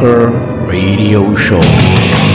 Metal Bunker Radio Show.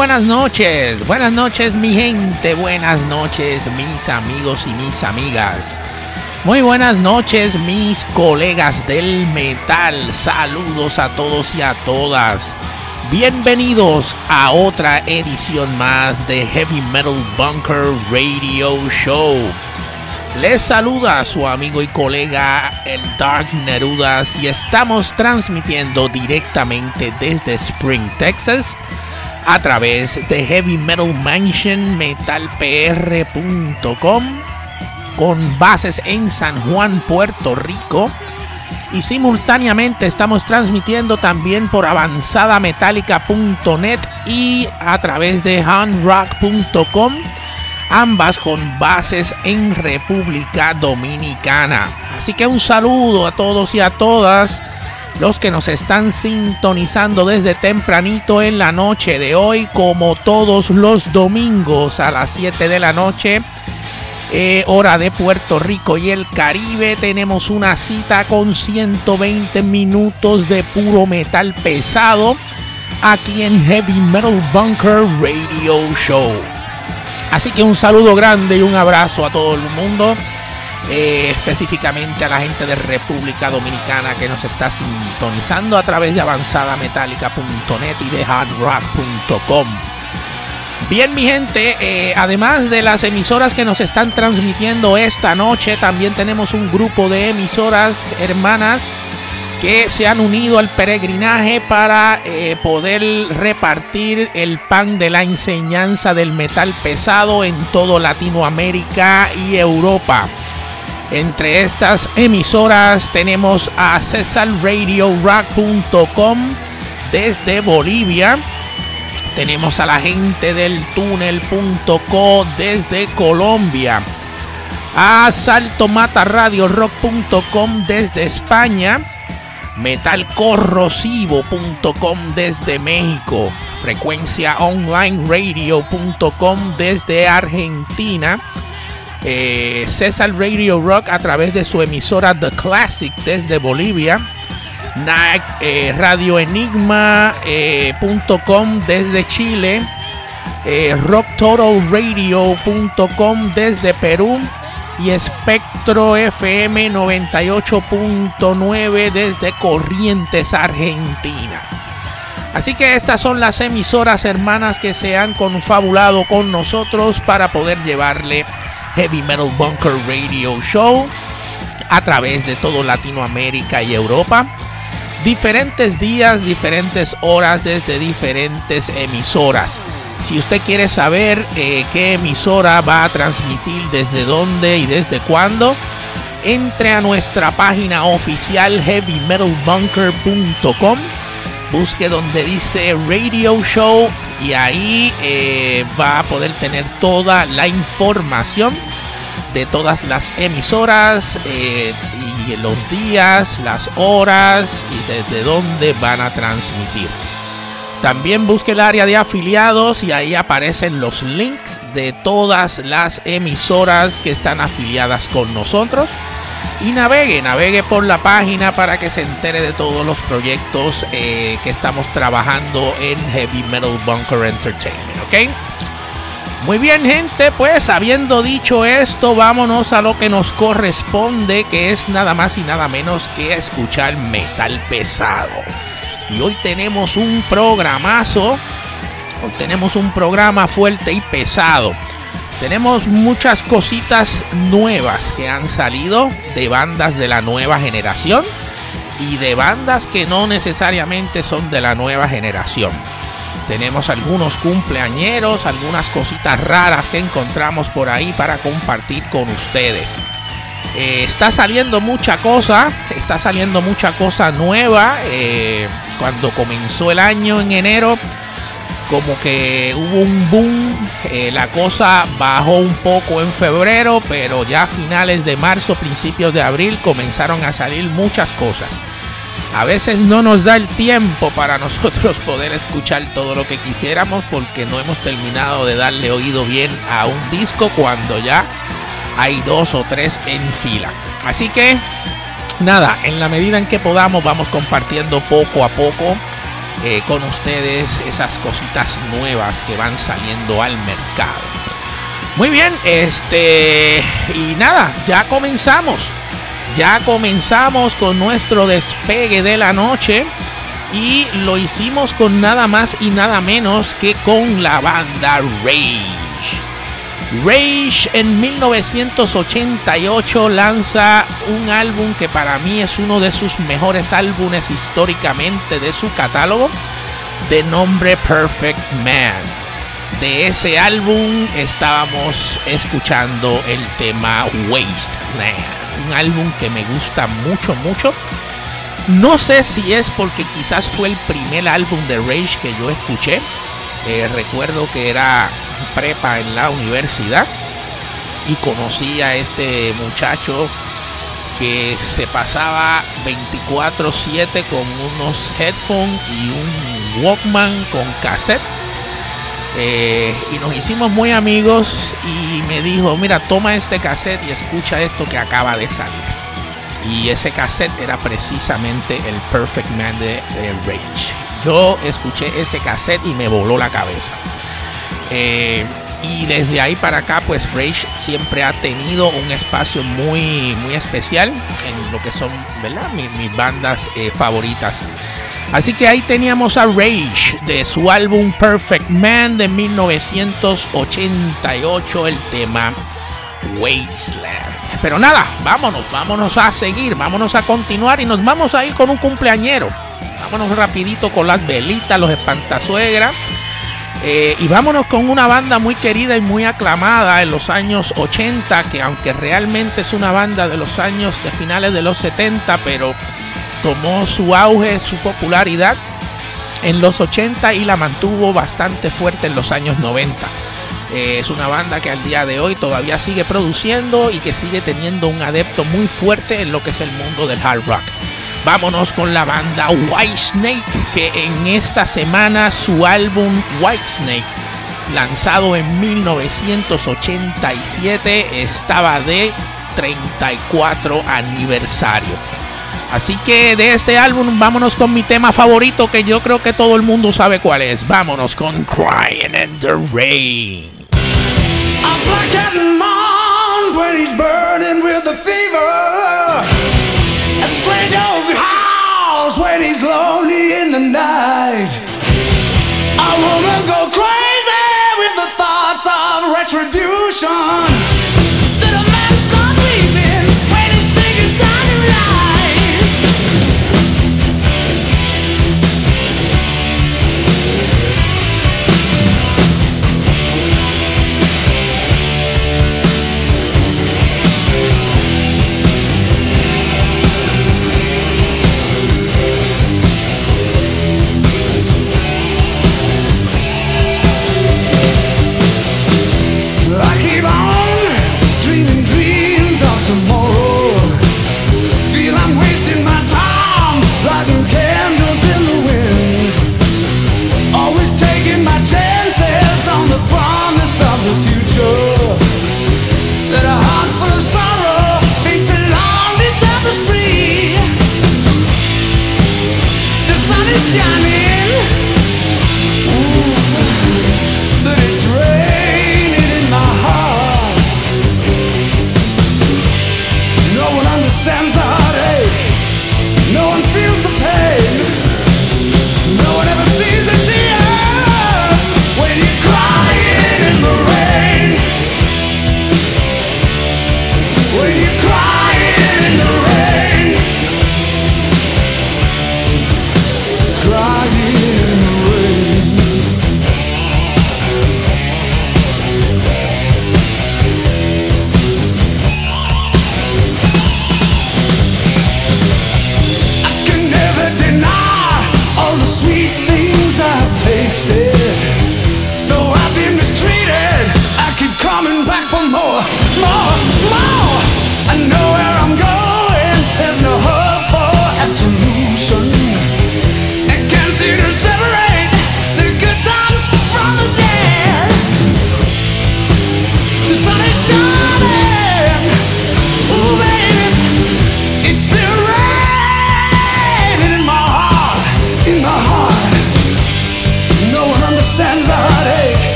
Buenas noches, buenas noches mi gente, buenas noches mis amigos y mis amigas. Muy buenas noches mis colegas del metal, saludos a todos y a todas. Bienvenidos a otra edición más de Heavy Metal Bunker Radio Show. Les saluda su amigo y colega el Dark Nerudas y estamos transmitiendo directamente desde Spring, Texas a través de Heavy Metal Mansion metalpr.com con bases en San Juan, Puerto Rico. Y simultáneamente estamos transmitiendo también por avanzadametallica.net y a través de handrock.com ambas con bases en República Dominicana. Así que un saludo a todos y a todas los que nos están sintonizando desde tempranito en la noche de hoy, como todos los domingos a las 7 de la noche. Eh, hora de Puerto Rico y el Caribe. Tenemos una cita con 120 minutos de puro metal pesado aquí en Heavy Metal Bunker Radio Show. Así que un saludo grande y un abrazo a todo el mundo. Eh, específicamente a la gente de República Dominicana que nos está sintonizando a través de avanzadametálica.net y de hardrock.com. Bien, mi gente, eh, además de las emisoras que nos están transmitiendo esta noche, también tenemos un grupo de emisoras hermanas que se han unido al peregrinaje para eh, poder repartir el pan de la enseñanza del metal pesado en todo Latinoamérica y Europa. Entre estas emisoras tenemos a cesarradiorock.com desde Bolivia. Tenemos a la gente del túnel.co desde Colombia. A saltomataradiorock.com desde España. Metalcorrosivo.com desde México. Frecuenciaonlineradio.com desde Argentina eh, César Radio Rock a través de su emisora The Classic desde Bolivia. Eh, radioenigma.com eh, desde Chile. Eh, rocktotalradio.com desde Perú. Y Espectro FM 98.9 desde Corrientes, Argentina. Así que estas son las emisoras hermanas que se han confabulado con nosotros para poder llevarle Heavy Metal Bunker Radio Show a través de todo Latinoamérica y Europa. Diferentes días, diferentes horas desde diferentes emisoras. Si usted quiere saber eh, qué emisora va a transmitir, desde dónde y desde cuándo, entre a nuestra página oficial heavymetalbunker.com. Busque donde dice Radio Show y ahí eh, va a poder tener toda la información de todas las emisoras eh, y los días, las horas y desde dónde van a transmitir. También busque el área de afiliados y ahí aparecen los links de todas las emisoras que están afiliadas con nosotros. Y navegue, navegue por la página para que se entere de todos los proyectos eh, que estamos trabajando en Heavy Metal Bunker Entertainment, ¿ok? Muy bien gente, pues habiendo dicho esto, vámonos a lo que nos corresponde, que es nada más y nada menos que escuchar metal pesado. Y hoy tenemos un programazo, hoy tenemos un programa fuerte y pesado. Tenemos muchas cositas nuevas que han salido de bandas de la nueva generación y de bandas que no necesariamente son de la nueva generación. Tenemos algunos cumpleañeros, algunas cositas raras que encontramos por ahí para compartir con ustedes. Eh, está saliendo mucha cosa, está saliendo mucha cosa nueva. Eh, cuando comenzó el año en enero, como que hubo un boom, eh, la cosa bajó un poco en febrero, pero ya a finales de marzo, principios de abril comenzaron a salir muchas cosas a veces no nos da el tiempo para nosotros poder escuchar todo lo que quisiéramos porque no hemos terminado de darle oído bien a un disco cuando ya hay dos o tres en fila. Así que nada, en la medida en que podamos vamos compartiendo poco a poco eh, con ustedes esas cositas nuevas que van saliendo al mercado. Muy bien, este y nada, ya comenzamos. Ya comenzamos con nuestro despegue de la noche y lo hicimos con nada más y nada menos que con la banda Rage. Rage en 1988 lanza un álbum que para mí es uno de sus mejores álbumes históricamente de su catálogo, de nombre Perfect Man. De ese álbum estábamos escuchando el tema Wasteland un álbum que me gusta mucho, mucho. No sé si es porque quizás fue el primer álbum de Rage que yo escuché. Eh, recuerdo que era prepa en la universidad y conocí a este muchacho que se pasaba 24/7 con unos headphones y un Walkman con cassette. Eh, y nos hicimos muy amigos y me dijo, mira, toma este cassette y escucha esto que acaba de salir. Y ese cassette era precisamente el Perfect Man de, de Rage. Yo escuché ese cassette y me voló la cabeza. Eh, y desde ahí para acá, pues Rage siempre ha tenido un espacio muy, muy especial en lo que son, ¿verdad? Mis, bandas eh, favoritas. Así que ahí teníamos a Rage de su álbum Perfect Man de 1988, el tema Wasteland. Pero nada, vámonos, vámonos a seguir, vámonos a continuar y nos vamos a ir con un cumpleañero. Vámonos rapidito con las velitas, los espantasuegras. Eh, y vámonos con una banda muy querida y muy aclamada en los años 80, que aunque realmente es una banda de los años de finales de los 70, pero tomó su auge, su popularidad en los 80 y la mantuvo bastante fuerte en los años 90. Eh, es una banda que al día de hoy todavía sigue produciendo y que sigue teniendo un adepto muy fuerte en lo que es el mundo del hard rock. Vámonos con la banda Whitesnake, que en esta semana su álbum Whitesnake, lanzado en 1987, estaba de 34 aniversario. Así que de este álbum vámonos con mi tema favorito que yo creo que todo el mundo sabe cuál es. Vámonos con Crying in the Rain. When he's lonely in the night. A woman go crazy with the thoughts of retribution. Shine me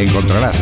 encontrarás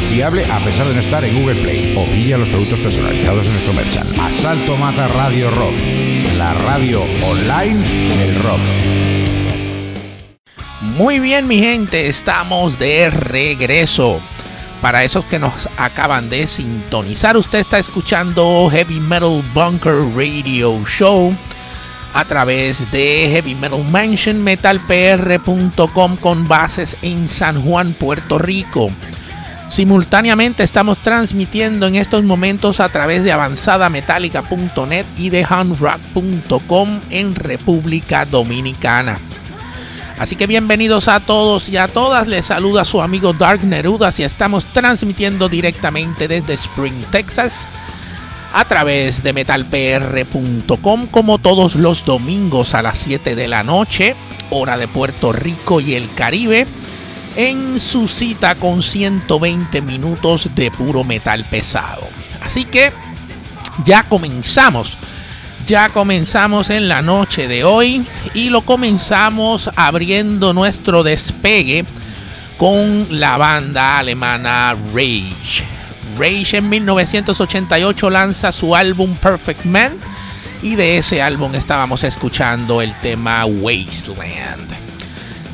confiable a pesar de no estar en Google Play. O pilla los productos personalizados en nuestro merchant. Asalto Mata Radio Rock, la radio online del rock. Muy bien, mi gente, estamos de regreso. Para esos que nos acaban de sintonizar, usted está escuchando Heavy Metal Bunker Radio Show a través de Heavy Metal Mansion, metalpr.com con bases en San Juan, Puerto Rico. Simultáneamente estamos transmitiendo en estos momentos a través de avanzadametallica.net y de handrock.com en República Dominicana. Así que bienvenidos a todos y a todas. Les saluda su amigo Dark Neruda y estamos transmitiendo directamente desde Spring, Texas a través de metalpr.com como todos los domingos a las 7 de la noche, hora de Puerto Rico y el Caribe, en su cita con 120 minutos de puro metal pesado. Así que ya comenzamos. Ya comenzamos en la noche de hoy y lo comenzamos abriendo nuestro despegue con la banda alemana Rage. Rage en 1988 lanza su álbum Perfect Man y de ese álbum estábamos escuchando el tema Wasteland.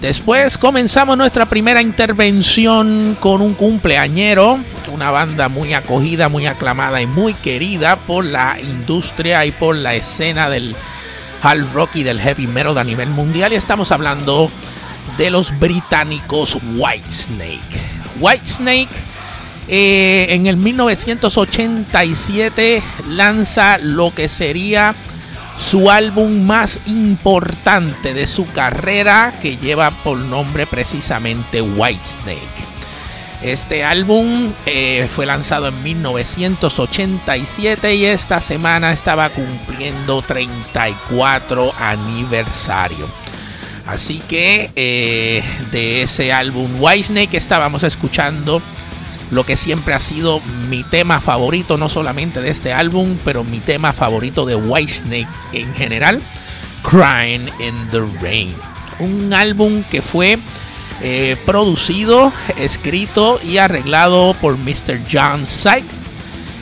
Después comenzamos nuestra primera intervención con un cumpleañero, una banda muy acogida, muy aclamada y muy querida por la industria y por la escena del hard rock y del heavy metal a nivel mundial. Y estamos hablando de los británicos Whitesnake. Whitesnake eh, en el 1987 lanza lo que sería su álbum más importante de su carrera que lleva por nombre precisamente Whitesnake. Este álbum eh, fue lanzado en 1987 y esta semana estaba cumpliendo 34 aniversario. Así que eh, de ese álbum Whitesnake estábamos escuchando lo que siempre ha sido mi tema favorito, no solamente de este álbum, pero mi tema favorito de Whitesnake en general, Crying in the Rain. Un álbum que fue eh, producido, escrito y arreglado por Mr. John Sykes.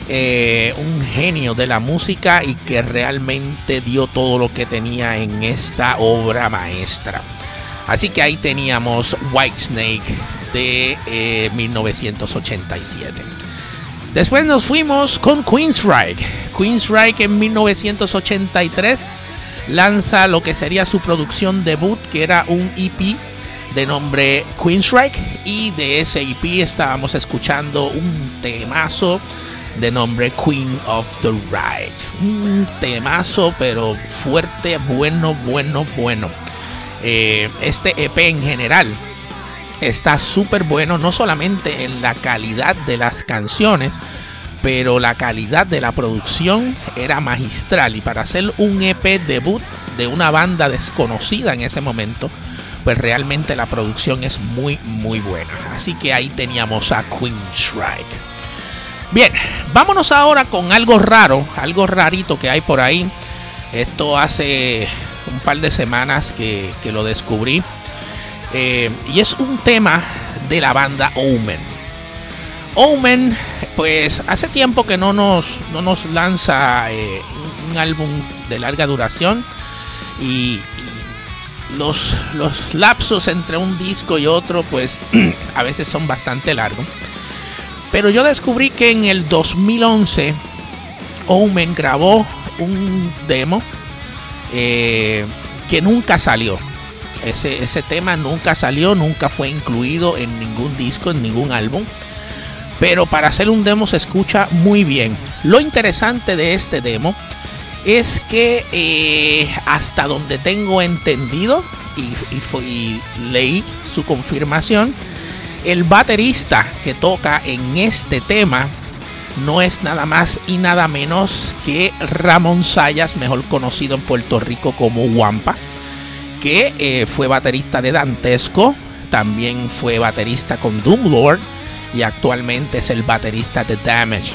Eh, un genio de la música y que realmente dio todo lo que tenía en esta obra maestra. Así que ahí teníamos Whitesnake de 1987. Eh, Después nos fuimos con Queensryche. Queensryche en 1983 lanza lo que sería su producción debut, que era un EP de nombre Queensryche. Y de ese EP estábamos escuchando un temazo de nombre Queen of the Ride. Un temazo, pero fuerte, bueno, bueno, bueno. Eh, este EP en general está súper bueno, no solamente en la calidad de las canciones, pero la calidad de la producción era magistral. Y para hacer un EP debut de una banda desconocida en ese momento, pues realmente la producción es muy, muy buena. Así que ahí teníamos a Queen Strike. Bien, vámonos ahora con algo raro, algo rarito que hay por ahí. Esto hace un par de semanas que, que lo descubrí. Eh, y es un tema de la banda Omen. Omen, pues hace tiempo que no nos, no nos lanza eh, un álbum de larga duración. Y, los, los lapsos entre un disco y otro, pues a veces son bastante largos. Pero yo descubrí que en el 2011 Omen grabó un demo eh, que nunca salió. Ese, ese, tema nunca salió, nunca fue incluido en ningún disco, en ningún álbum. Pero para hacer un demo se escucha muy bien. Lo interesante de este demo es que eh, hasta donde tengo entendido y, leí su confirmación, el baterista que toca en este tema no es nada más y nada menos que Ramón Sayas, mejor conocido en Puerto Rico como Wampa, que eh, fue baterista de Dantesco, también fue baterista con Doomlord y actualmente es el baterista de Damage.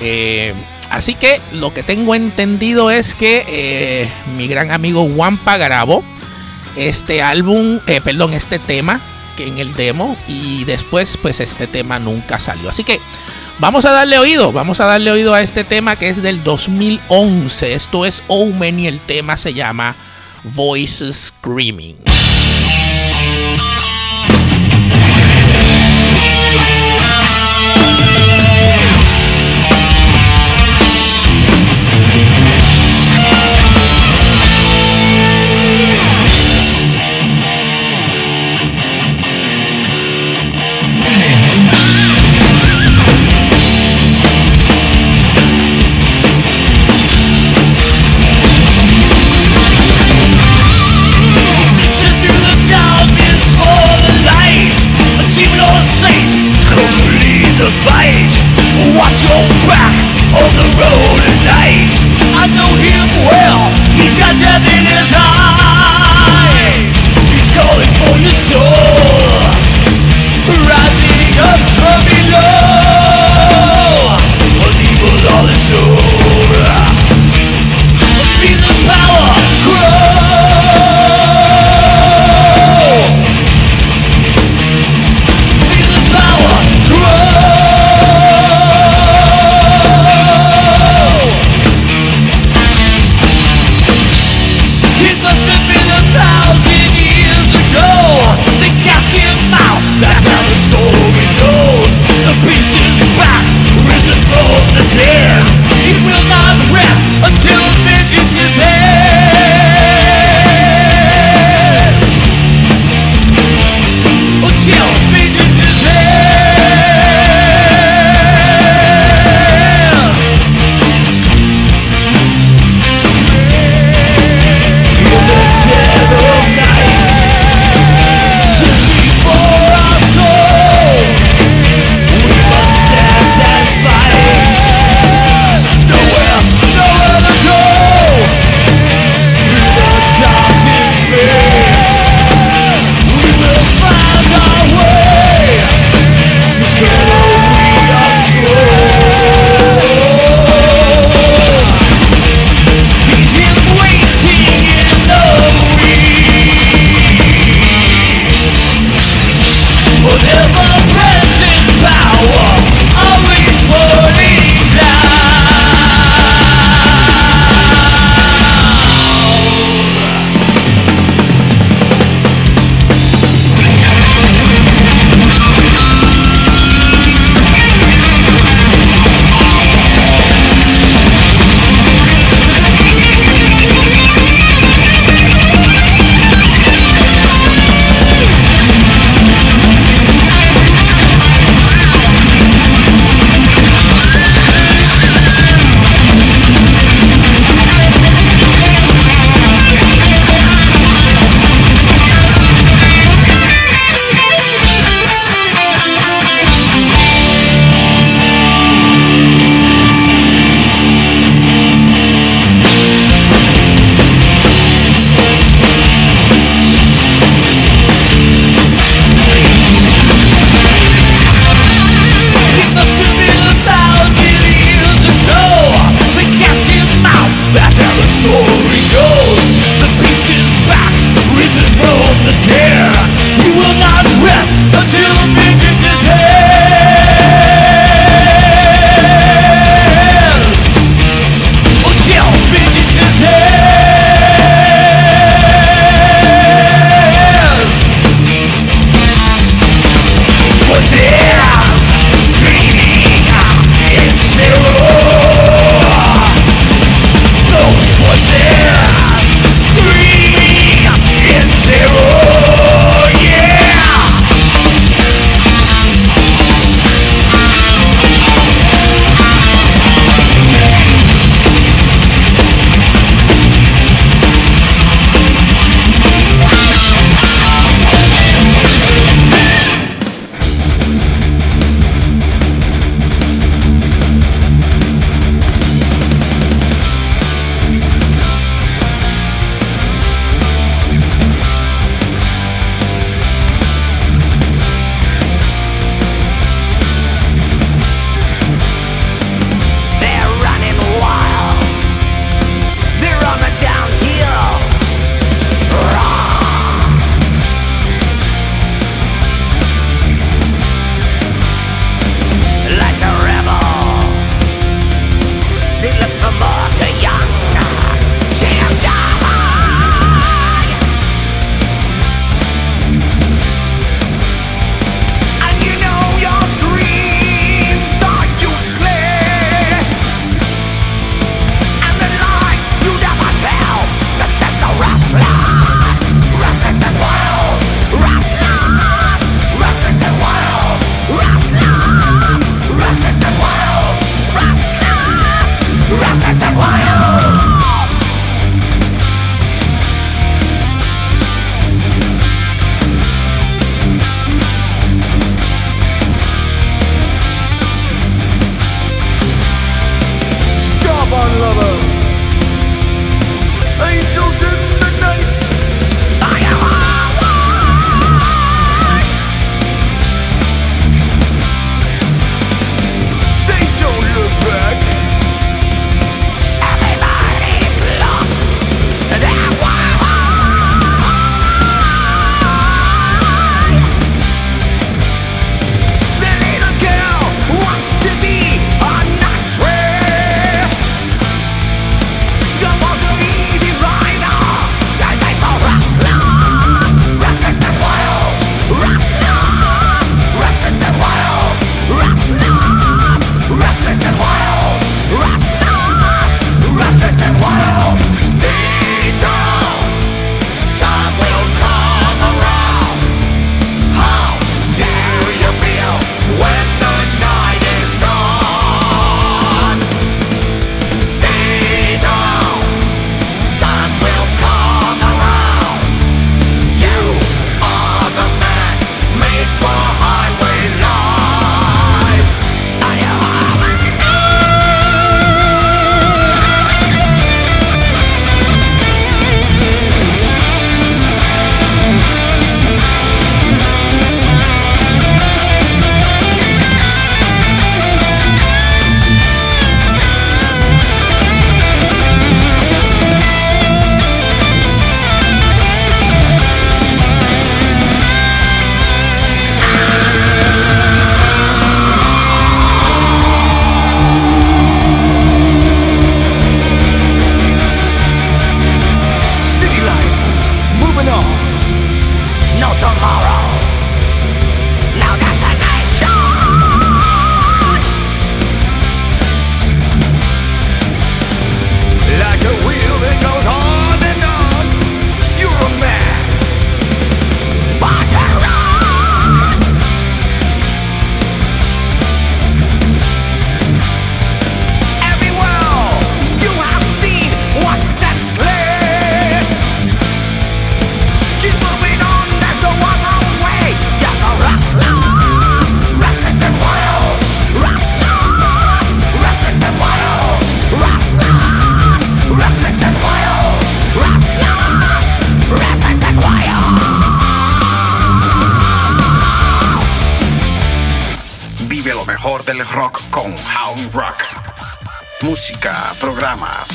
Eh, así que lo que tengo entendido es que eh, mi gran amigo Wampa grabó este álbum, perdón, este tema que en el demo y después pues este tema nunca salió. Así que vamos a darle oído, vamos a darle oído a este tema que es del 2011. Esto es Omen y el tema se llama Voices Screaming.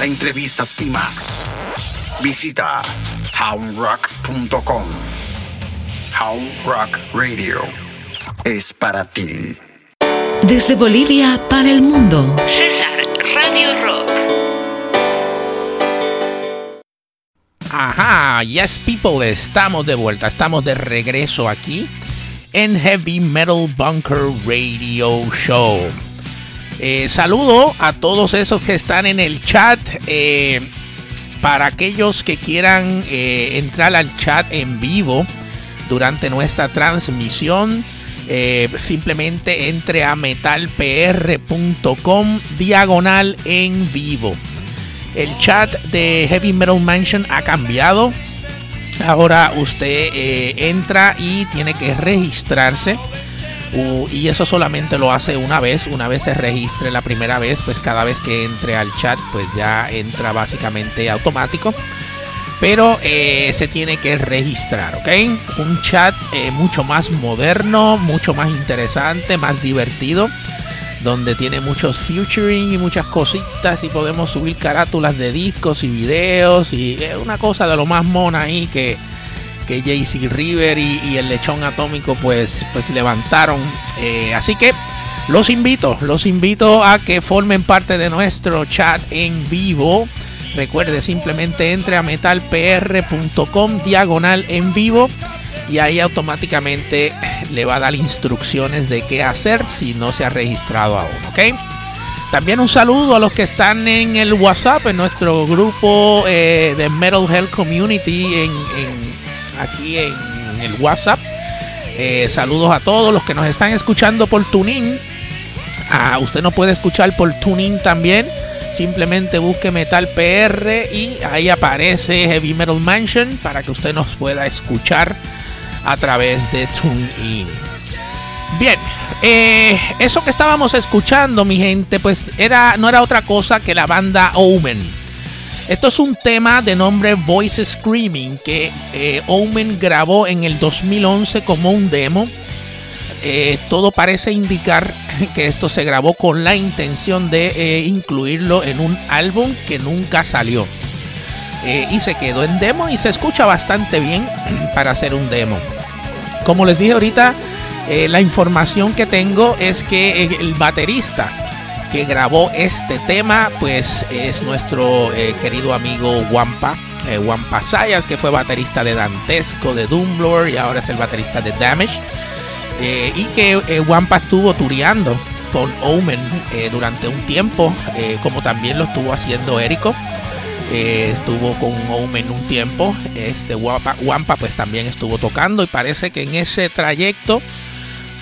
Entrevistas y más. Visita houndrock.com. Hound Rock Radio es para ti. Desde Bolivia para el mundo. César Radio Rock. Ajá, yes people, estamos de vuelta, estamos de regreso aquí en Heavy Metal Bunker Radio Show. Eh, saludo a todos esos que están en el chat. Eh, para aquellos que quieran eh, entrar al chat en vivo durante nuestra transmisión, simplemente entre a metalpr.com diagonal en vivo. El chat de Heavy Metal Mansion ha cambiado. Ahora usted entra y tiene que registrarse y eso solamente lo hace una vez. Una vez se registre la primera vez, pues cada vez que entre al chat, pues ya entra básicamente automático. Pero eh, se tiene que registrar, ¿ok? Un chat eh, mucho más moderno, mucho más interesante, más divertido. Donde tiene muchos featuring y muchas cositas. Y podemos subir carátulas de discos y videos. Y una cosa de lo más mona ahí que que JC River y, el lechón atómico pues, pues levantaron. Eh, así que los invito, los invito a que formen parte de nuestro chat en vivo. Recuerde, simplemente entre a metalpr.com diagonal en vivo y ahí automáticamente le va a dar instrucciones de qué hacer si no se ha registrado aún, ¿ok? También un saludo a los que están en el WhatsApp, en nuestro grupo eh, de Metal Health Community en aquí en el WhatsApp. Eh, saludos a todos los que nos están escuchando por Tuning. Ah, usted nos puede escuchar por Tuning también. Simplemente busque Metal PR y ahí aparece Heavy Metal Mansion para que usted nos pueda escuchar a través de TuneIn. Bien, eh, eso que estábamos escuchando, mi gente, pues era, no era otra cosa que la banda Omen. Esto es un tema de nombre Voice Screaming que eh, Omen grabó en el 2011 como un demo. Eh, todo parece indicar que esto se grabó con la intención de eh, incluirlo en un álbum que nunca salió. y se quedó en demo y se escucha bastante bien para hacer un demo. Como les dije ahorita, la información que tengo es que el baterista que grabó este tema, pues es nuestro eh, querido amigo Wampa. Eh, Wampa Sayas, que fue baterista de Dantesco, de Doomlord y ahora es el baterista de Damage. Eh, y que Wampa estuvo tureando con Omen durante un tiempo, como también lo estuvo haciendo Érico. estuvo con Omen un tiempo. Este Wampa, Wampa pues también estuvo tocando y parece que en ese trayecto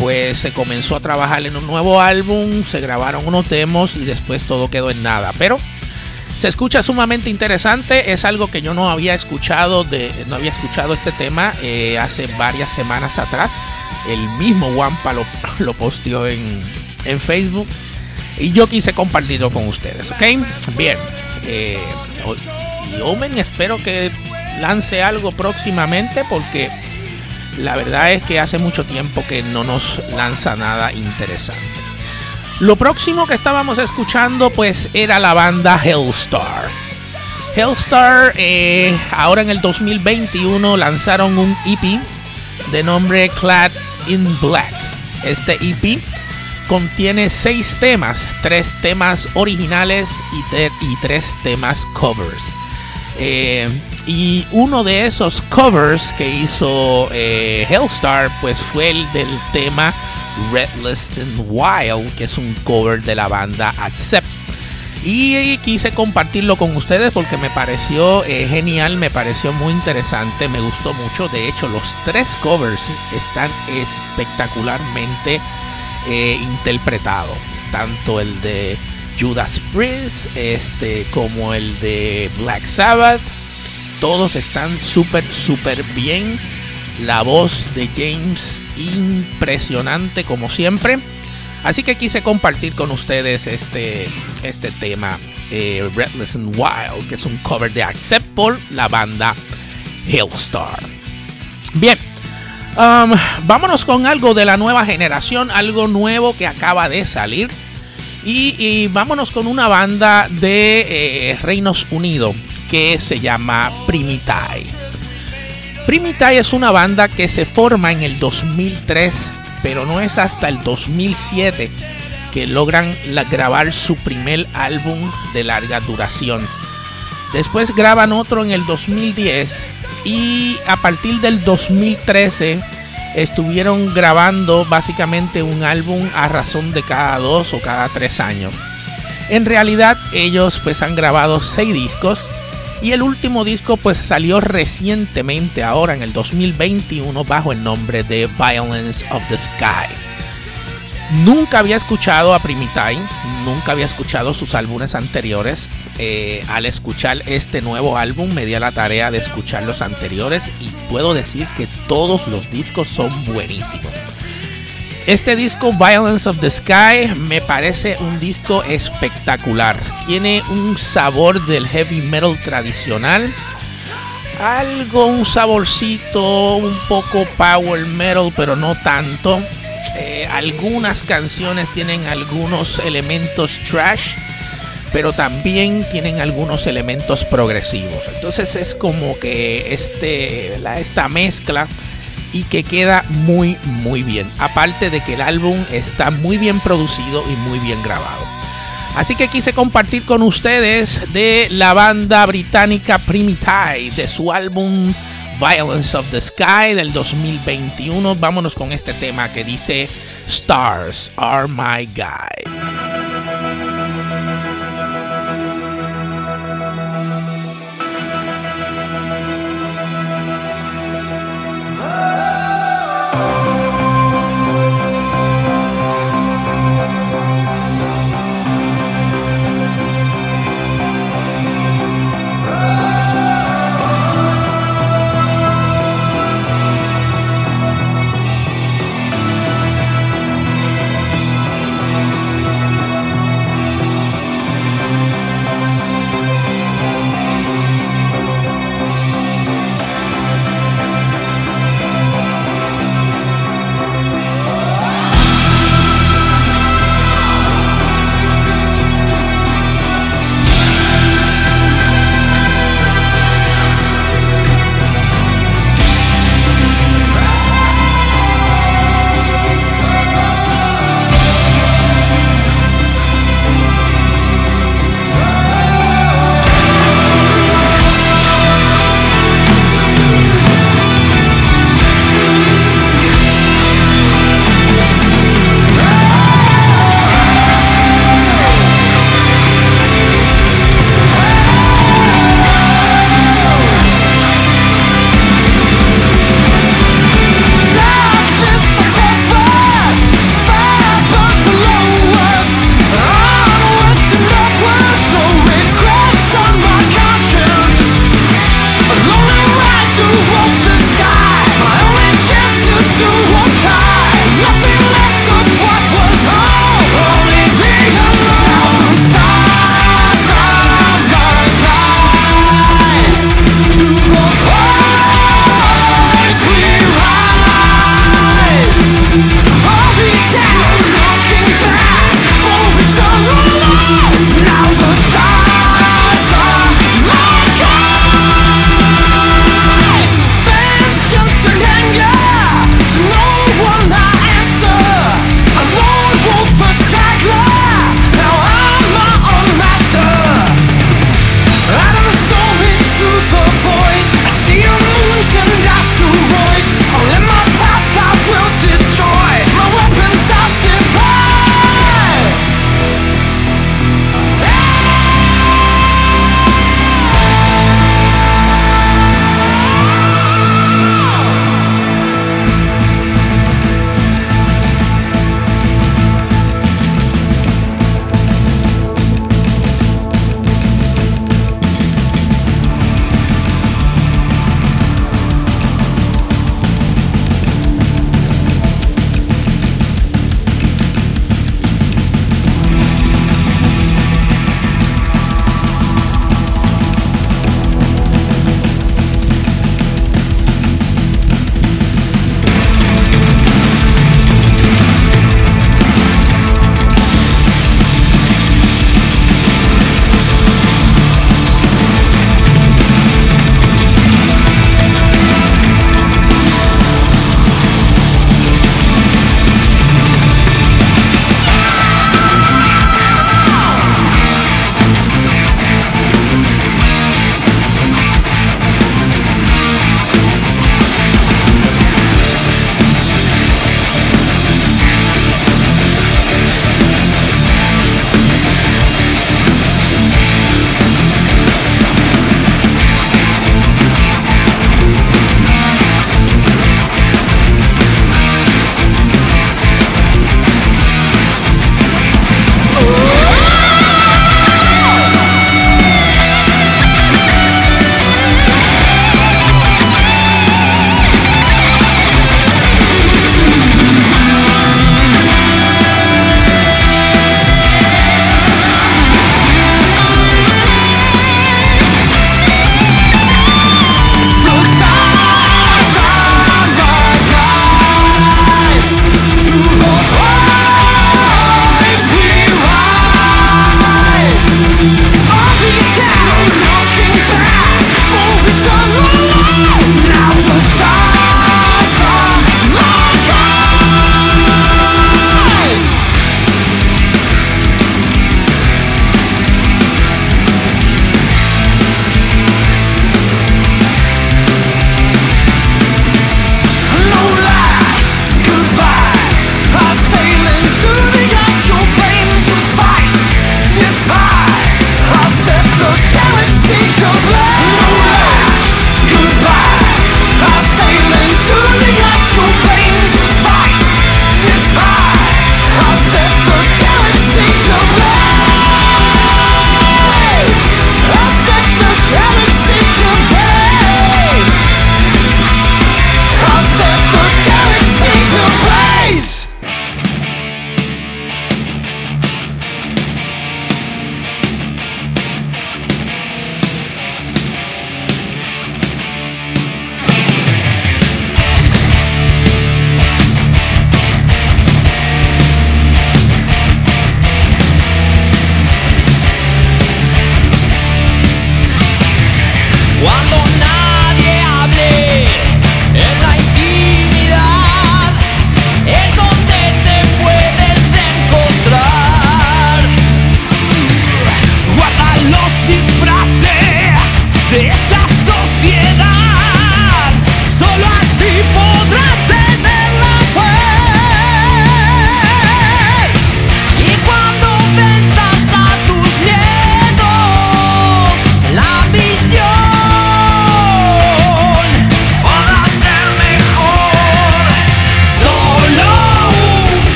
pues se comenzó a trabajar en un nuevo álbum, se grabaron unos demos y después todo quedó en nada. Pero se escucha sumamente interesante, es algo que yo no había escuchado, de, no había escuchado este tema eh, hace varias semanas atrás. El mismo Wampa lo, lo posteó en, Facebook y yo quise compartirlo con ustedes, ¿ok? Bien, eh, Omen espero que lance algo próximamente porque la verdad es que hace mucho tiempo que no nos lanza nada interesante. Lo próximo que estábamos escuchando pues era la banda Hellstar. Hellstar eh, ahora en el 2021 lanzaron un EP de nombre Clad in Black. Este EP contiene seis temas, tres temas originales y, tres temas covers. Eh, y uno de esos covers que hizo eh, Hellstar, pues fue el del tema Redless and Wild, que es un cover de la banda Accept. Y quise compartirlo con ustedes porque me pareció eh, genial, me pareció muy interesante, me gustó mucho. De hecho, los tres covers están espectacularmente interpretados. Tanto el de Judas Priest, este, como el de Black Sabbath. Todos están súper, súper bien. La voz de James impresionante como siempre. Así que quise compartir con ustedes este, este tema, eh, Redless and Wild, que es un cover de Accept por la banda Hillstar. Bien, um, vámonos con algo de la nueva generación, algo nuevo que acaba de salir. Y, vámonos con una banda de eh, Reinos Unidos que se llama Primitai. Primitai es una banda que se forma en el 2003, pero no es hasta el 2007 que logran grabar su primer álbum de larga duración. Después graban otro en el 2010 y a partir del 2013 estuvieron grabando básicamente un álbum a razón de cada dos o cada tres años. En realidad ellos pues han grabado seis discos y el último disco pues salió recientemente ahora en el 2021 bajo el nombre de Violence of the Sky. Nunca había escuchado a Primitime, nunca había escuchado sus álbumes anteriores. Eh, al escuchar este nuevo álbum me di la tarea de escuchar los anteriores y puedo decir que todos los discos son buenísimos. Este disco Violence of the Sky me parece un disco espectacular. Tiene un sabor del heavy metal tradicional. Algo, un saborcito, un poco power metal, pero no tanto eh, algunas canciones tienen algunos elementos trash, pero también tienen algunos elementos progresivos. Entonces es como que este, esta mezcla y que queda muy muy bien. Aparte de que el álbum está muy bien producido y muy bien grabado. Así que quise compartir con ustedes de la banda británica Primitai, de su álbum Violence of the Sky del 2021. Vámonos con este tema que dice Stars are my guide.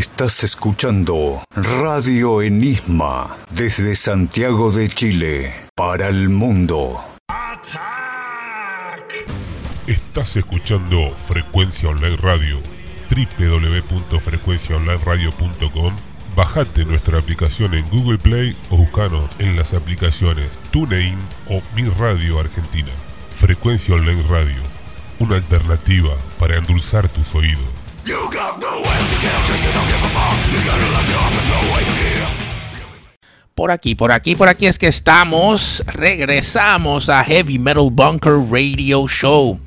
Estás escuchando Radio Enigma desde Santiago de Chile para el mundo. Estás escuchando Frecuencia Online Radio, www.frecuenciaonlineradio.com. Bajate nuestra aplicación en Google Play o buscanos en las aplicaciones TuneIn o Mi Radio Argentina. Frecuencia Online Radio, una alternativa para endulzar tus oídos. Por aquí, por aquí, por aquí es que estamos. Regresamos a Heavy Metal Bunker Radio Show.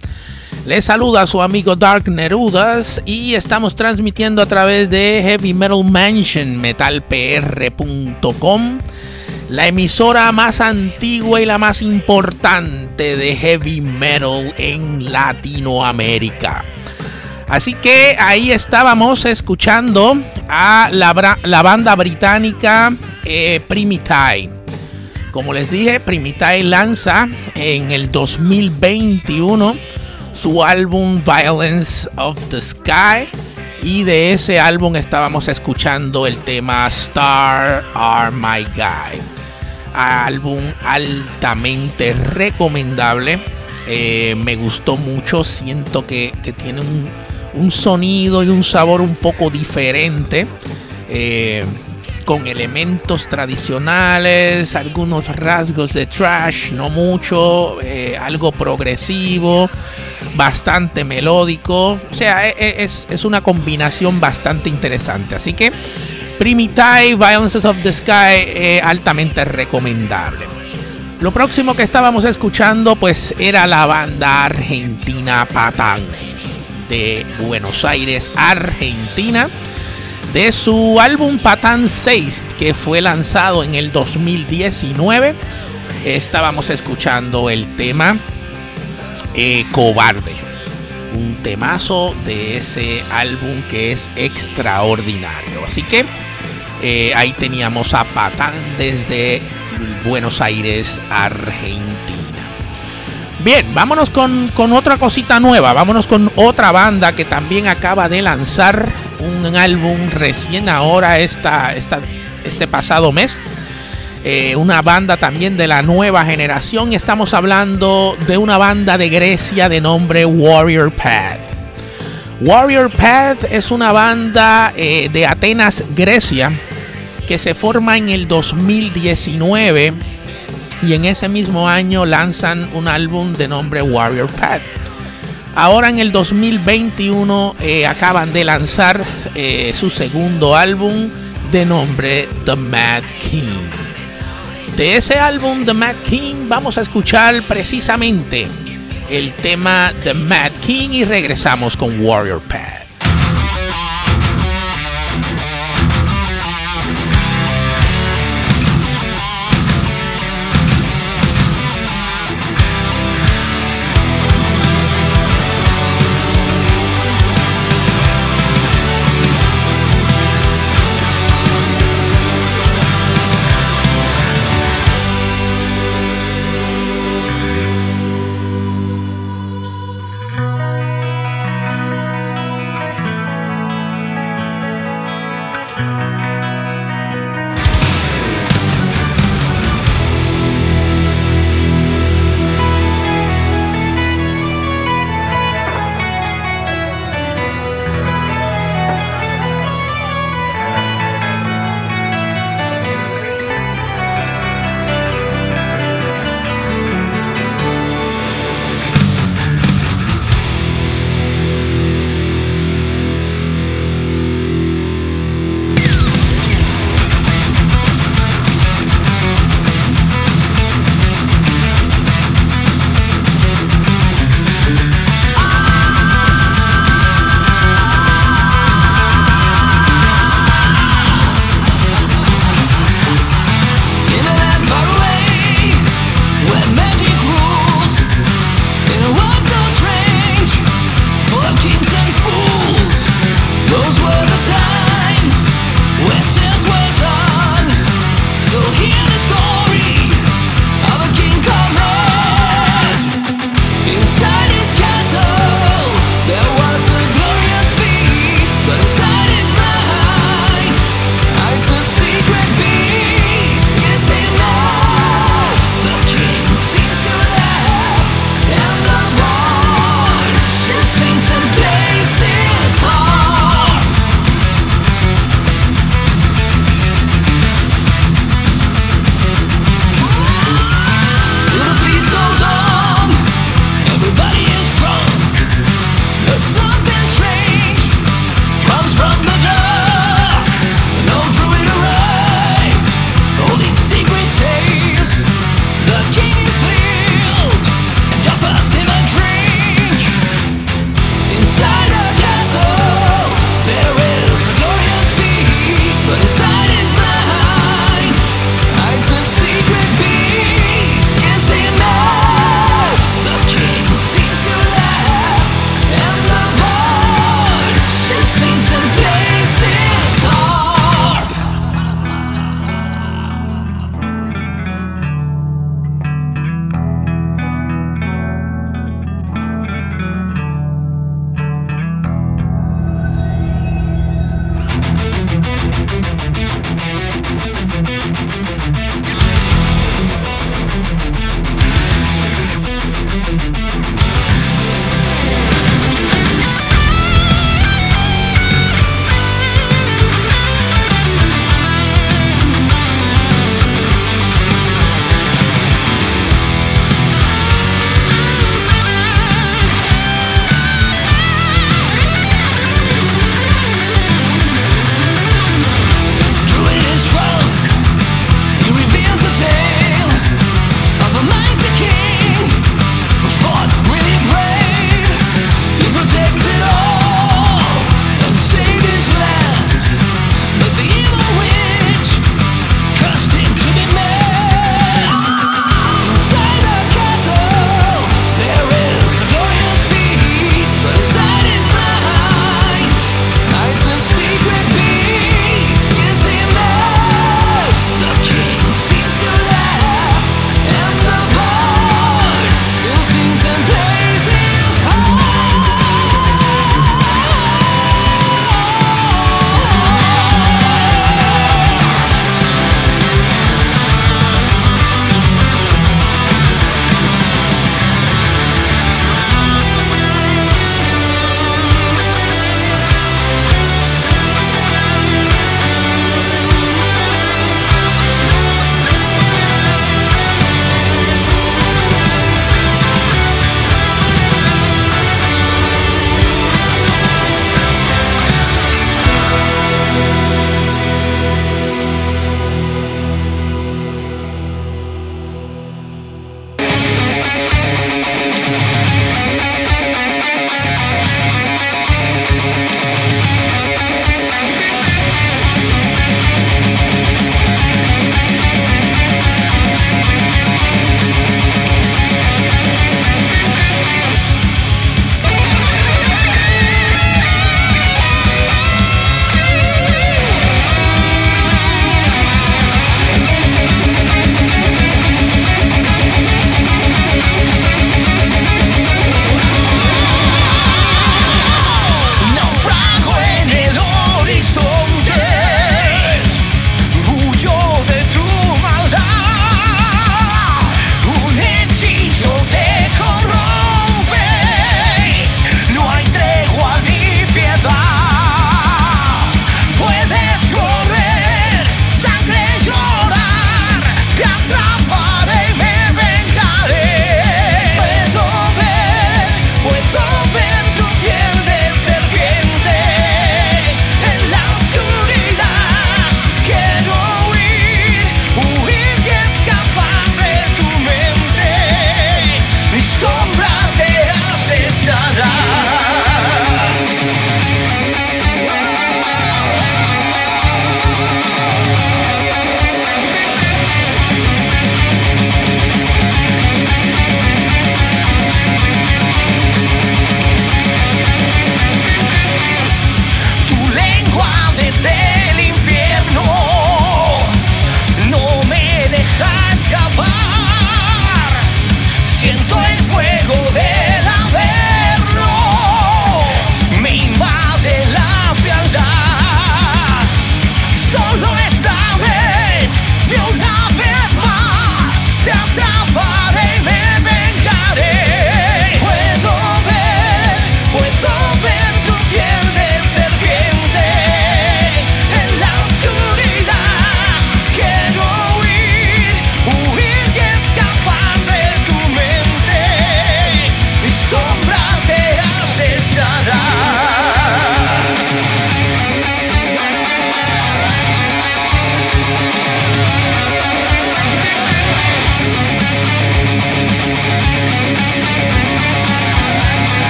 Les saluda su amigo Dark Nerudas y estamos transmitiendo a través de Heavy Metal Mansion, metalpr.com, la emisora más antigua y la más importante de heavy metal en Latinoamérica. Así que ahí estábamos escuchando a la, banda británica eh, Primitai. Como les dije, Primitai lanza en el 2021 su álbum Violence of the Sky. Y de ese álbum estábamos escuchando el tema Star Are My Guy. Álbum altamente recomendable. Eh, me gustó mucho. Siento que tiene un, un sonido y un sabor un poco diferente. eh, con elementos tradicionales, algunos rasgos de trash, no mucho, eh, algo progresivo, bastante melódico. O sea, e- e- es, una combinación bastante interesante. Así que Primitai, Violences of the Sky, eh, altamente recomendable. Lo próximo que estábamos escuchando pues era la banda argentina Patán de Buenos Aires, Argentina, de su álbum Patán 6 que fue lanzado en el 2019. Estábamos escuchando el tema eh, Cobarde, un temazo de ese álbum que es extraordinario. Así que eh, ahí teníamos a Patán desde Buenos Aires, Argentina. Bien, vámonos con, otra cosita nueva. Vámonos con otra banda que también acaba de lanzar un álbum recién ahora, esta, este pasado mes. Eh, una banda también de la nueva generación. Estamos hablando de una banda de Grecia de nombre Warrior Pad. Warrior Pad es una banda eh, de Atenas, Grecia, que se forma en el 2019 y en ese mismo año lanzan un álbum de nombre Warrior Pad. Ahora en el 2021 eh, acaban de lanzar eh, su segundo álbum de nombre The Mad King. De ese álbum The Mad King vamos a escuchar precisamente el tema The Mad King y regresamos con Warrior Pad.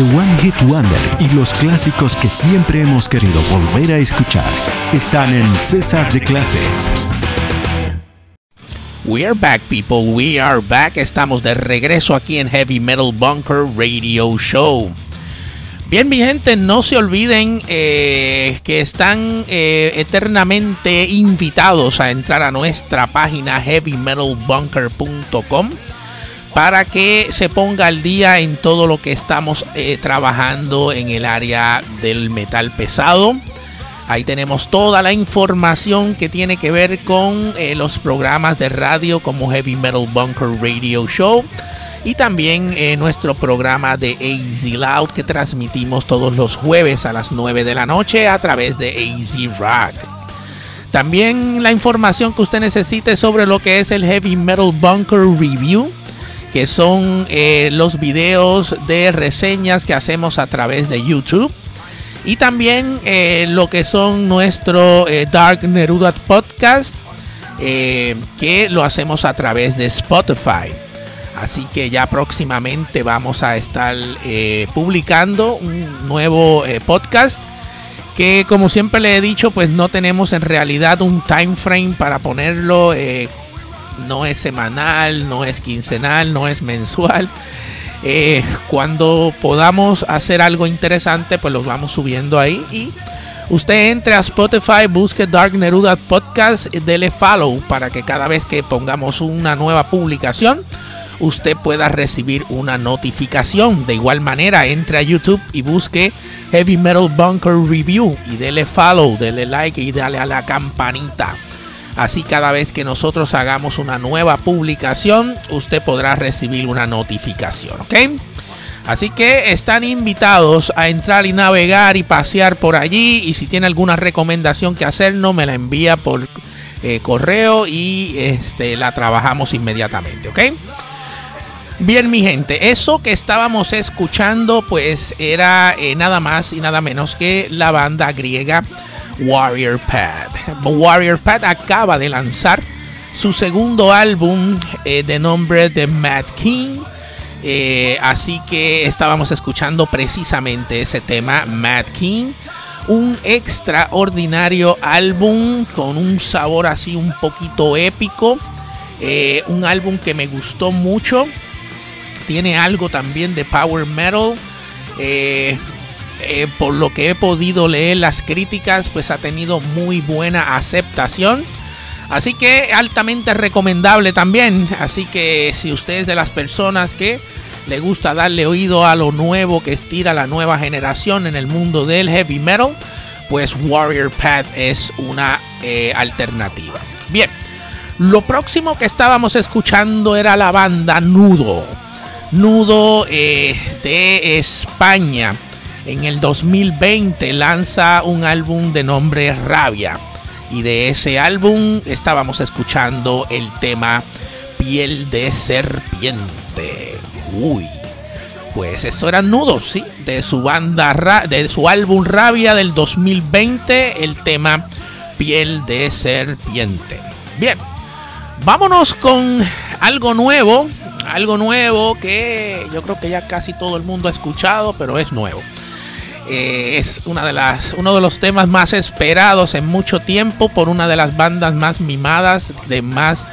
The One Hit Wonder y los clásicos que siempre hemos querido volver a escuchar están en César de Classics. We are back, people. We are back. Estamos de regreso aquí en Heavy Metal Bunker Radio Show. Bien, mi gente, no se olviden eh, que están eh, eternamente invitados a entrar a nuestra página heavymetalbunker.com para que se ponga al día en todo lo que estamos eh, trabajando en el área del metal pesado. Ahí tenemos toda la información que tiene que ver con eh, los programas de radio como Heavy Metal Bunker Radio Show y también eh, nuestro programa de AZ Loud que transmitimos todos los jueves a las 9 de la noche a través de AZ Rock. También la información que usted necesite sobre lo que es el Heavy Metal Bunker Review que son eh, los videos de reseñas que hacemos a través de YouTube. Y también eh, lo que son nuestro eh, Dark Neruda Podcast, que lo hacemos a través de Spotify. Así que ya próximamente vamos a estar publicando un nuevo podcast que como siempre le he dicho pues no tenemos en realidad un time frame para ponerlo no es semanal no es quincenal no es mensual eh, cuando podamos hacer algo interesante, pues los vamos subiendo ahí. Y usted entre a Spotify, busque Dark Neruda Podcast, dele follow para que cada vez que pongamos una nueva publicación, usted pueda recibir una notificación. De igual manera, entre a YouTube y busque Heavy Metal Bunker Review y dele follow, dele like y dale a la campanita. Así cada vez que nosotros hagamos una nueva publicación, usted podrá recibir una notificación, ¿ok? Así que están invitados a entrar y navegar y pasear por allí. Y si tiene alguna recomendación que hacernos, me la envía por eh, correo y este, la trabajamos inmediatamente, ¿ok? Bien, mi gente, eso que estábamos escuchando, pues era eh, nada más y nada menos que la banda griega Warrior Pad. Warrior Pad acaba de lanzar su segundo álbum eh, de nombre de Mad King. Eh, así que estábamos escuchando precisamente ese tema, Mad King. Un extraordinario álbum con un sabor así un poquito épico. Eh, un álbum que me gustó mucho. Tiene algo también de power metal. Eh, por lo que he podido leer las críticas, pues ha tenido muy buena aceptación. Así que altamente recomendable también. Así que si usted es de las personas que le gusta darle oído a lo nuevo que estira la nueva generación en el mundo del heavy metal, pues Warrior Path es una eh, alternativa. Bien, lo próximo que estábamos escuchando era la banda Nudo. Nudo eh, de España en el 2020 lanza un álbum de nombre Rabia. Y de ese álbum estábamos escuchando el tema Piel de Serpiente. Uy. Pues eso eran nudos, ¿sí? De su banda, de su álbum Rabia del 2020, el tema Piel de Serpiente. Bien, vámonos con algo nuevo, algo nuevo que yo creo que ya casi todo el mundo ha escuchado, pero es nuevo. Eh, es una de las, uno de los temas más esperados en mucho tiempo por una de las bandas más mimadas, de más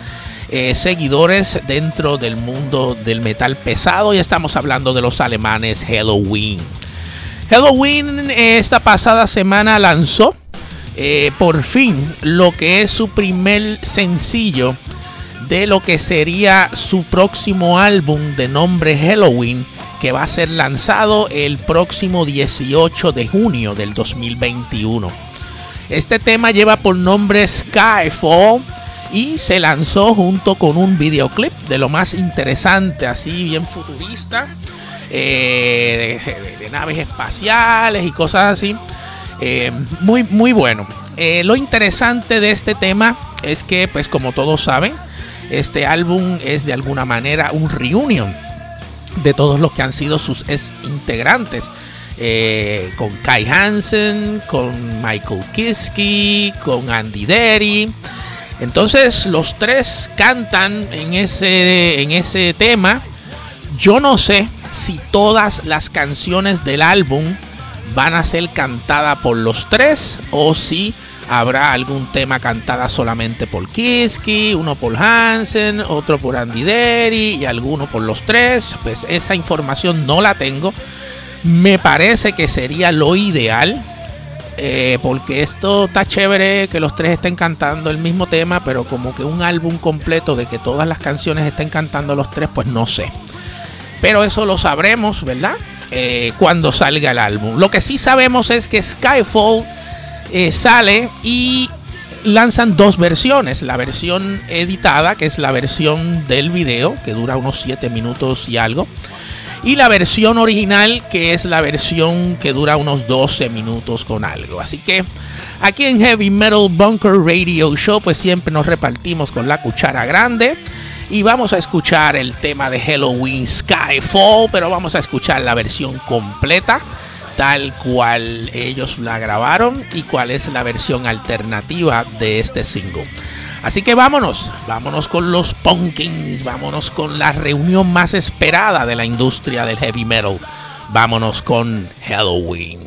eh, seguidores dentro del mundo del metal pesado. Y estamos hablando de los alemanes Halloween. Halloween eh, esta pasada semana lanzó por fin lo que es su primer sencillo de lo que sería su próximo álbum de nombre Halloween que va a ser lanzado el próximo 18 de junio del 2021. Este tema lleva por nombre Skyfall y se lanzó junto con un videoclip de lo más interesante, así bien futurista, eh, de, naves espaciales y cosas así. Eh, muy, muy bueno. Eh, lo interesante de este tema es que, pues como todos saben, este álbum es de alguna manera un reunion de todos los que han sido sus ex integrantes. Eh, con Kai Hansen, con Michael Kiske, con Andy Derry. Entonces los tres cantan en ese, en ese tema. Yo no sé si todas las canciones del álbum van a ser cantadas por los tres o si habrá algún tema cantada solamente por Kiski, uno por Hansen, otro por Andy Derry y alguno por los tres. Pues esa información no la tengo. Me parece que sería lo ideal. eh, porque esto está chévere que los tres estén cantando el mismo tema, pero como que un álbum completo de que todas las canciones estén cantando los tres, pues no sé. Pero eso lo sabremos, ¿verdad? Eh, cuando salga el álbum. Lo que sí sabemos es que Skyfall eh, sale y lanzan dos versiones. La versión editada, que es la versión del video, que dura unos 7 minutos y algo. Y la versión original, que es la versión que dura unos 12 minutos con algo. Así que aquí en Heavy Metal Bunker Radio Show, pues siempre nos repartimos con la cuchara grande. Y vamos a escuchar el tema de Halloween Skyfall, pero vamos a escuchar la versión completa, tal cual ellos la grabaron y cuál es la versión alternativa de este single. Así que vámonos, vámonos con los Pumpkins, vámonos con la reunión más esperada de la industria del heavy metal. Vámonos con Halloween.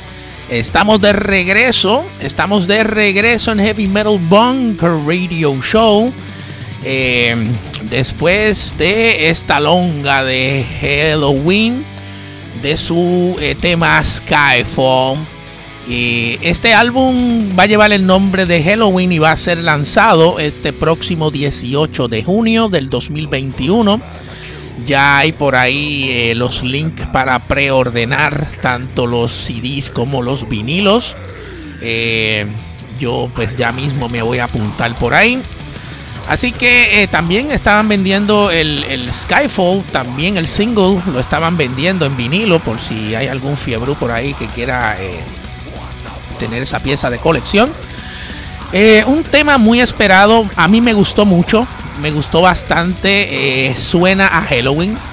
Estamos de regreso. Estamos de regreso en Heavy Metal Bunker Radio Show. Eh, después de esta longa de Halloween. De su eh, tema Skyfall. Y este álbum va a llevar el nombre de Halloween y va a ser lanzado este próximo 18 de junio del 2021. Ya hay por ahí eh, los links para preordenar tanto los CDs como los vinilos. Eh, yo pues ya mismo me voy a apuntar por ahí. Así que eh, también estaban vendiendo el, Skyfall, también el single lo estaban vendiendo en vinilo por si hay algún fiebre por ahí que quiera tener esa pieza de colección. un tema muy esperado, a mí me gustó mucho, me gustó bastante. Eh, suena a Halloween.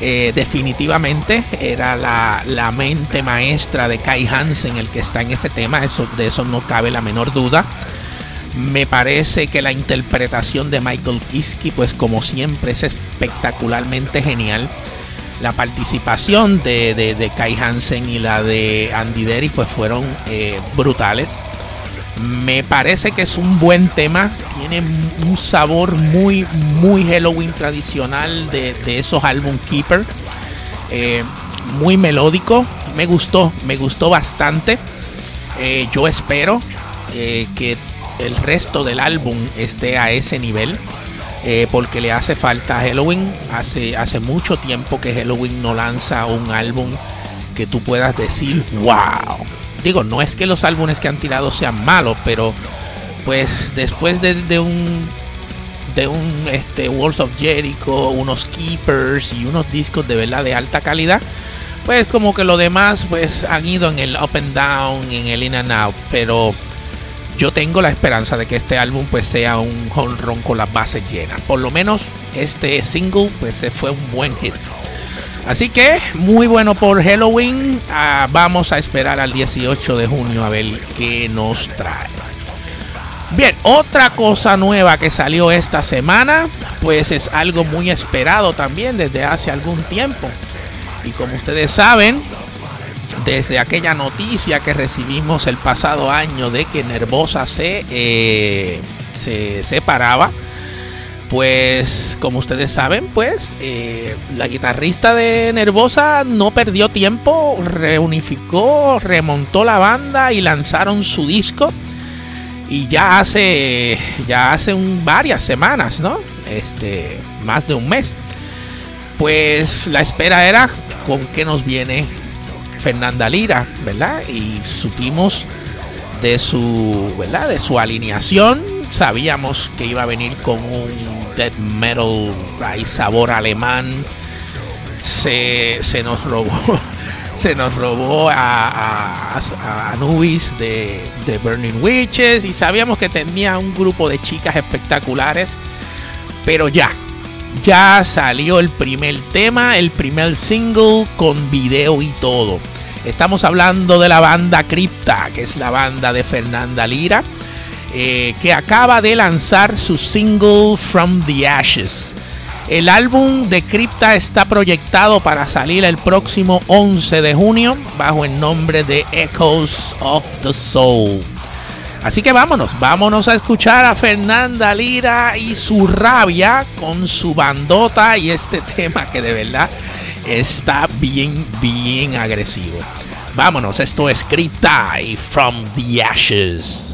Eh, definitivamente era la, mente maestra de Kai Hansen el que está en ese tema. Eso, de eso no cabe la menor duda. Me parece que la interpretación de Michael Kiske, pues como siempre, es espectacularmente genial. La participación de, Kai Hansen y la de Andy Derry pues fueron eh, brutales. Me parece que es un buen tema. Tiene un sabor muy, muy Halloween tradicional de, esos álbum Keeper. Eh, muy melódico. Me gustó, me gustó bastante. Eh, yo espero eh, que el resto del álbum esté a ese nivel. porque le hace falta a Halloween. Hace, hace mucho tiempo que Halloween no lanza un álbum que tú puedas decir, wow digo, no es que los álbumes que han tirado sean malos, pero pues después de, un de un este, Walls of Jericho, unos Keepers y unos discos de verdad de alta calidad. Pues como que lo demás pues han ido en el up and down, en el in and out. Pero yo tengo la esperanza de que este álbum pues sea un home run con las bases llenas. Por lo menos este single pues fue un buen hit. Así que muy bueno por Halloween. Ah, vamos a esperar al 18 de junio a ver qué nos trae. Bien, otra cosa nueva que salió esta semana, pues es algo muy esperado también desde hace algún tiempo. Y como ustedes saben, desde aquella noticia que recibimos el pasado año de que Nervosa se, eh, se separaba, pues como ustedes saben, pues eh, la guitarrista de Nervosa no perdió tiempo, reunificó, remontó la banda y lanzaron su disco y ya hace ya hace varias semanas, ¿no? Este, más de un mes. Pues la espera era con qué nos viene Fernanda Lira, ¿verdad? Y supimos de su, ¿verdad? De su alineación. Sabíamos que iba a venir con un death metal y sabor alemán. Se, se nos robó se nos robó a, Anubis de, de, Burning Witches y sabíamos que tenía un grupo de chicas espectaculares, pero ya, ya salió el primer tema, el primer single con video y todo. Estamos hablando de la banda Crypta, que es la banda de Fernanda Lira, eh, que acaba de lanzar su single From the Ashes. El álbum de Crypta está proyectado para salir el próximo 11 de junio bajo el nombre de Echoes of the Soul. Así que vámonos, vámonos a escuchar a Fernanda Lira y su rabia con su bandota y este tema que de verdad está bien, bien agresivo. Vámonos, esto es Crypta y From the Ashes.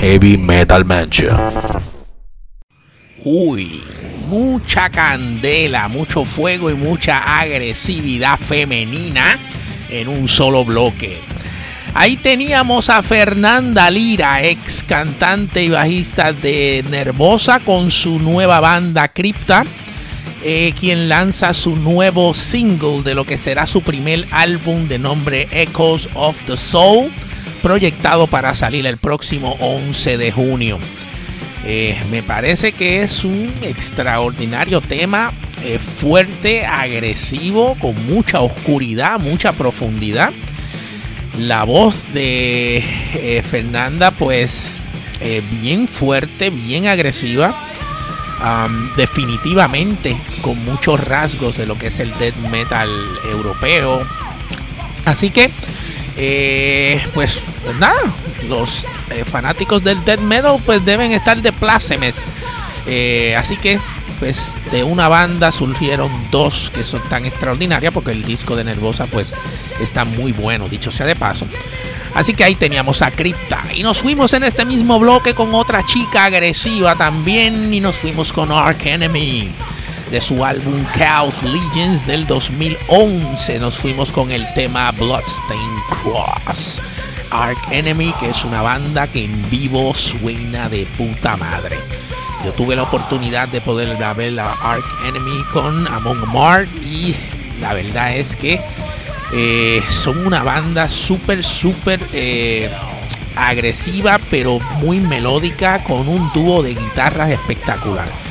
Heavy Metal Mansion. Uy, mucha candela, mucho fuego y mucha agresividad femenina en un solo bloque. Ahí teníamos a Fernanda Lira, ex cantante y bajista de Nervosa, con su nueva banda Cripta, eh, quien lanza su nuevo single de lo que será su primer álbum de nombre Echoes of the Soul, proyectado para salir el próximo 11 de junio. Eh, me parece que es un extraordinario tema, eh, fuerte, agresivo, con mucha oscuridad, mucha profundidad. La voz de eh, Fernanda, pues, bien fuerte, bien agresiva. Definitivamente con muchos rasgos de lo que es el death metal europeo. Así que, eh, pues, pues nada, los eh, fanáticos del death metal pues deben estar de plácemes. Eh, así que, pues, de una banda surgieron dos que son tan extraordinarias porque el disco de Nervosa pues está muy bueno, dicho sea de paso. Así que ahí teníamos a Crypta. Y nos fuimos en este mismo bloque con otra chica agresiva también. Y nos fuimos con Ark Enemy. De su álbum Chaos Legends del 2011. Nos fuimos con el tema Bloodstained Cross. Ark Enemy, que es una banda que en vivo suena de puta madre. Yo tuve la oportunidad de poder ver a Ark Enemy con Among Amarth. Y la verdad es que eh, son una banda súper, súper eh, agresiva, pero muy melódica, con un dúo de guitarras espectacular.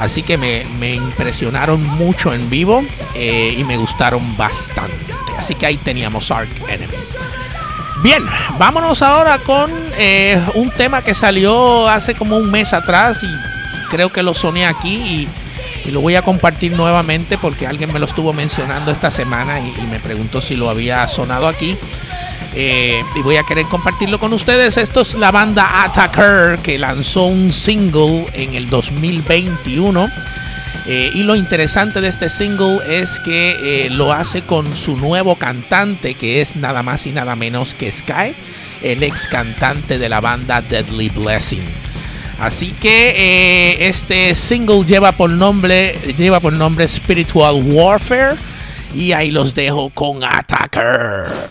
Así que me, me impresionaron mucho en vivo eh, y me gustaron bastante. Así que ahí teníamos Ark Enemy. Bien, vámonos ahora con eh, un tema que salió hace como un mes atrás y creo que lo soné aquí y lo voy a compartir nuevamente porque alguien me lo estuvo mencionando esta semana y me preguntó si lo había sonado aquí. Eh, y voy a querer compartirlo con ustedes. Esto es la banda Attacker que lanzó un single en el 2021. Eh, y lo interesante de este single es que eh, lo hace con su nuevo cantante que es nada más y nada menos que Sky, el ex cantante de la banda Deadly Blessing. Así que este single lleva por nombre lleva por nombre Spiritual Warfare y ahí los dejo con Attacker.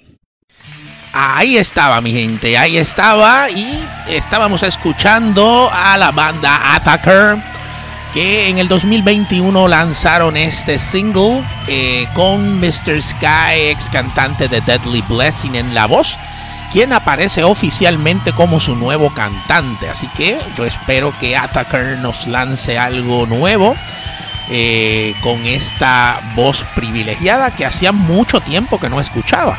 Ahí estaba mi gente, ahí estaba y estábamos escuchando a la banda Attacker que en el 2021 lanzaron este single eh, con Mr. Sky, ex cantante de Deadly Blessing en la voz, quien aparece oficialmente como su nuevo cantante. Así que yo espero que Attacker nos lance algo nuevo. eh, con esta voz privilegiada que hacía mucho tiempo que no escuchaba.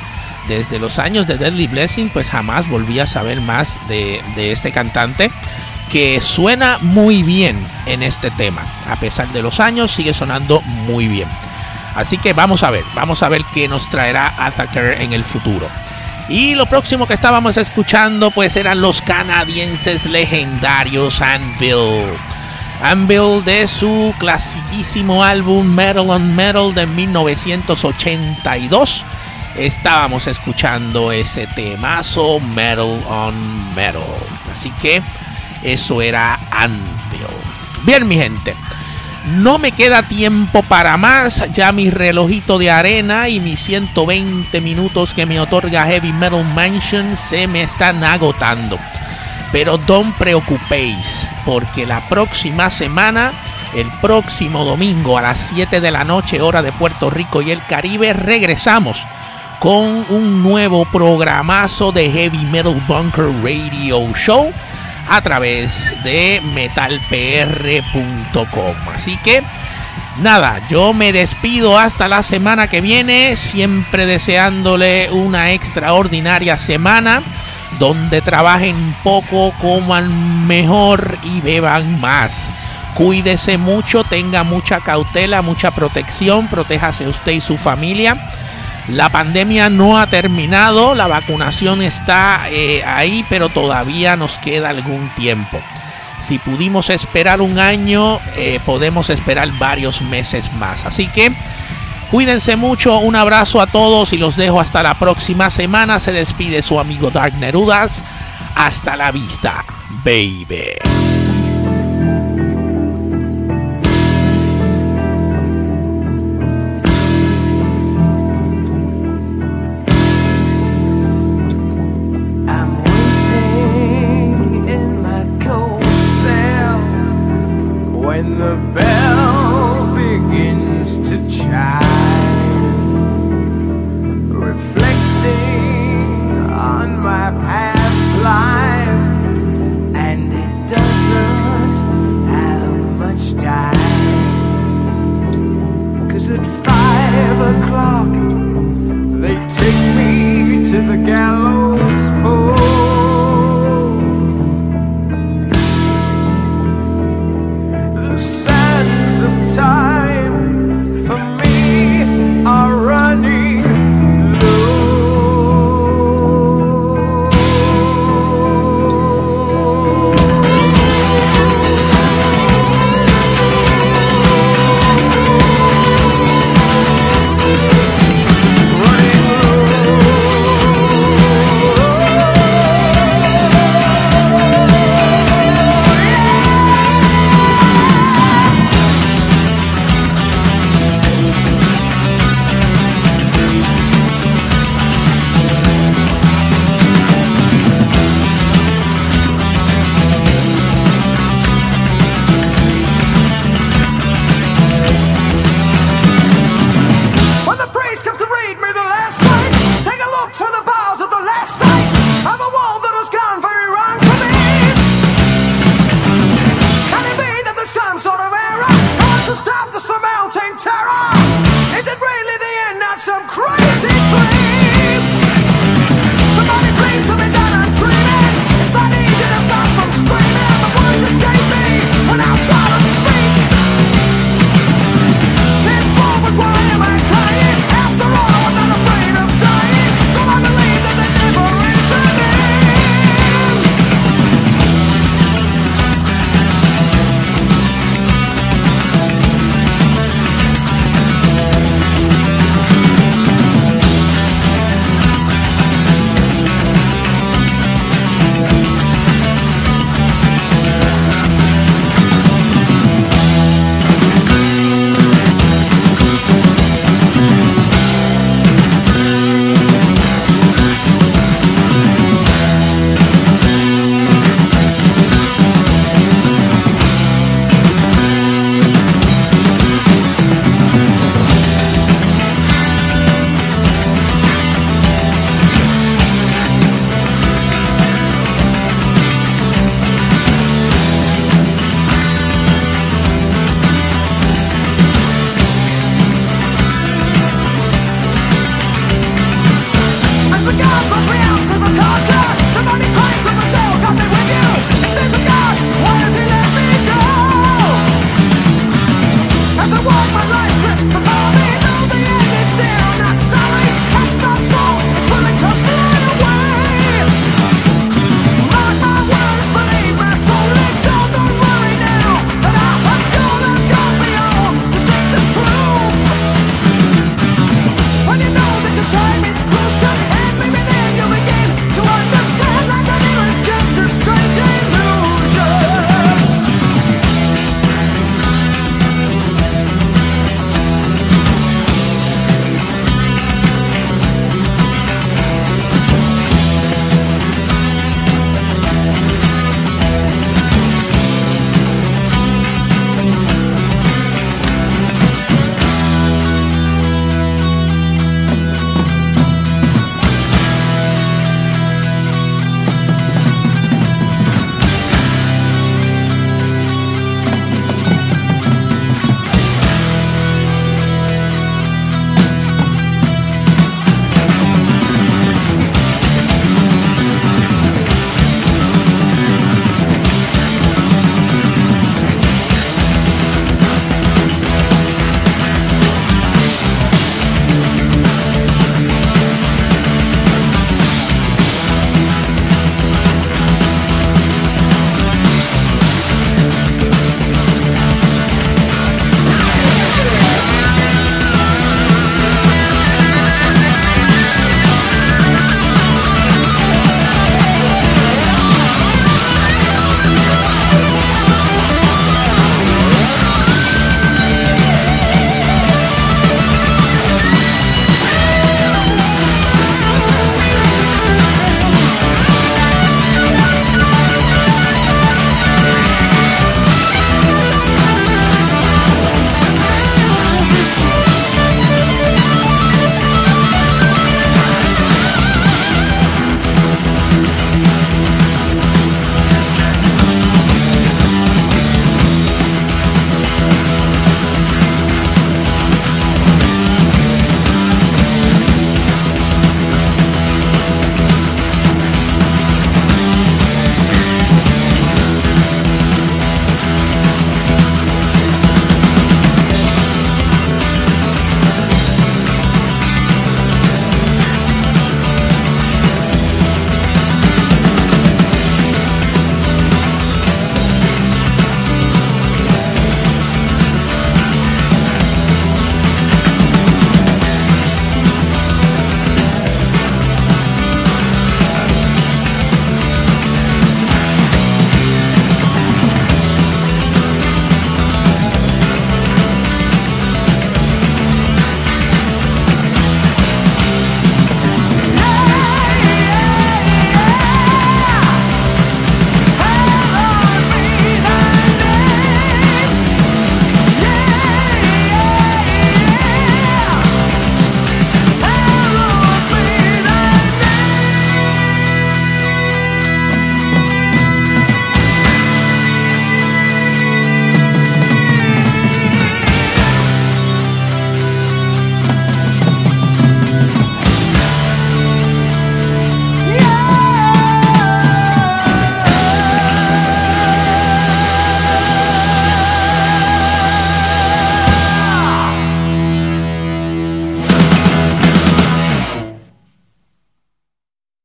Desde los años de Deadly Blessing, pues jamás volví a saber más de, de este cantante que suena muy bien en este tema. A pesar de los años, sigue sonando muy bien. Así que vamos a ver, vamos a ver qué nos traerá Attacker en el futuro. Y lo próximo que estábamos escuchando, pues eran los canadienses legendarios Anvil. Anvil de su clasiquísimo álbum Metal on Metal de 1982. Estábamos escuchando ese temazo Metal on Metal. Así que eso era Anvil. Bien, mi gente. No me queda tiempo para más. Ya mi relojito de arena y mis 120 minutos que me otorga Heavy Metal Mansion se me están agotando. Pero no preocupéis, porque la próxima semana, el próximo domingo a las 7 de la noche, hora de Puerto Rico y el Caribe, regresamos con un nuevo programazo de Heavy Metal Bunker Radio Show a través de metalpr.com. Así que nada, yo me despido hasta la semana que viene, siempre deseándole una extraordinaria semana donde trabajen poco, coman mejor y beban más. Cuídese mucho, tenga mucha cautela, mucha protección, protéjase usted y su familia. La pandemia no ha terminado, la vacunación está eh, ahí, pero todavía nos queda algún tiempo. Si pudimos esperar un año, eh, podemos esperar varios meses más. Así que cuídense mucho, un abrazo a todos y los dejo hasta la próxima semana. Se despide su amigo Dark Nerudas. Hasta la vista, baby.